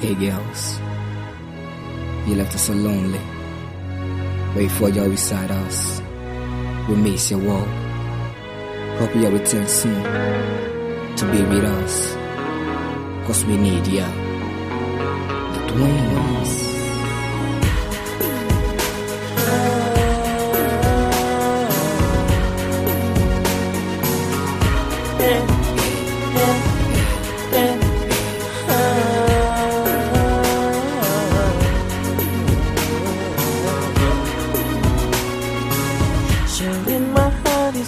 Hey girls, you left us so lonely. Wait for you beside us. We miss your walk. Hope you return soon to be with us. Cause we need ya. The twins.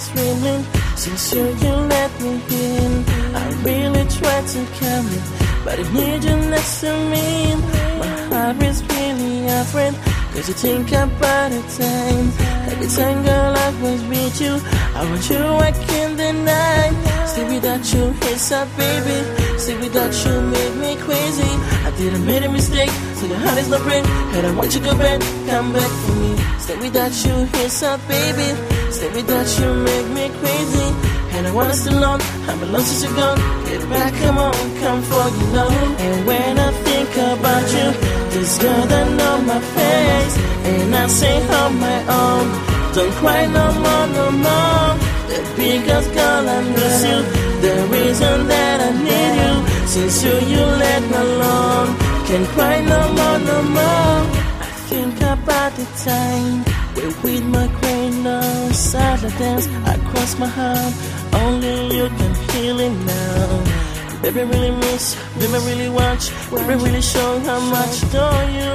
Heart is Since you, let me in. I really tried to come it But I need you next to me My heart is really afraid Cause you think about the time. Every time girl I was with you I want you I can't deny Stay without you, it's a baby. Stay without you made me crazy. I didn't make a mistake So your heart is not break. And I want you to go back, come back for me. Stay without you, it's a baby Stay without you make me crazy And I wanna stay alone. I'm alone since you're gone. Get back, come on, come for you know. And when I think about you This girl that know my face. And I sing on my own. Don't cry no more, no more. The biggest girl I miss you. The reason that I need you Since you, you let me alone. Can't cry no more, no more. I think about the time we with my grain of silence I cross my heart Only you can heal it now. Baby really miss, baby really watch Baby really show how much adore you.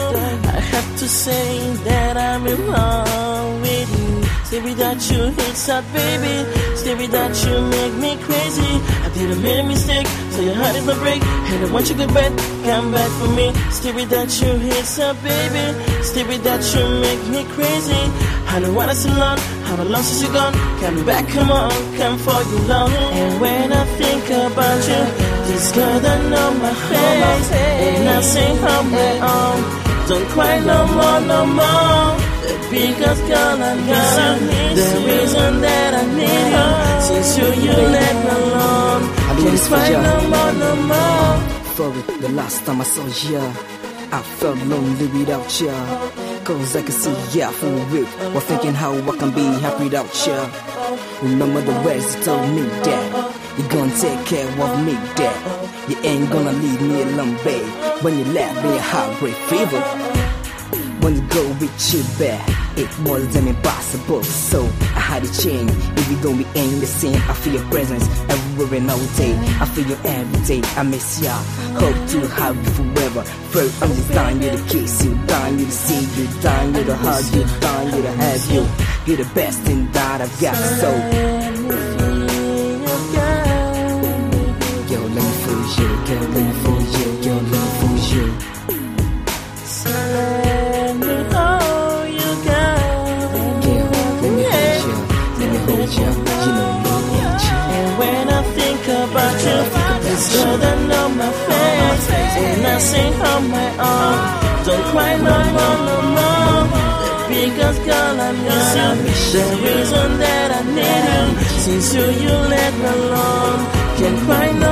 I have to say that I'm in love with you Stay without you, it's hard baby. Stay without you, make me crazy. I make a mistake, so your heart is my break. And I want you to go back, come back for me. Stay without you, it's hard baby. Stay without you, make me crazy. I don't wanna sit alone, how long since you gone. Come back, come on, come for you long And when I think about you This girl that know my face. And I sing on my own. Don't cry no more, no more The biggest girl I need The reason that I need you oh. Since you, you let me alone Can't this for cry ya. no more, no more For it, the last time I saw ya, I felt lonely without ya. Cause I can see ya for real. While thinking how I can be happy without ya. Remember the words you told me that you're gonna take care of me, that you ain't gonna leave me alone, babe. When you left me a heartbreak fever. When you go with your back, it was damn impossible. So I had to change. If you gonna be ain't the same, I feel your presence everywhere and all day. I feel you every day. I miss ya. Hope to have you forever. First, I'm just dying you to kiss you, dying you to see you, dying you to hug you, dying you to have you. You're the best thing that I've got. So you. Know you. And when I think about you, this girl that know my face, and I sing on my own. Don't cry no more, no more. Biggest girl I miss you. The reason that I need you, since you you let me alone. Can't cry no.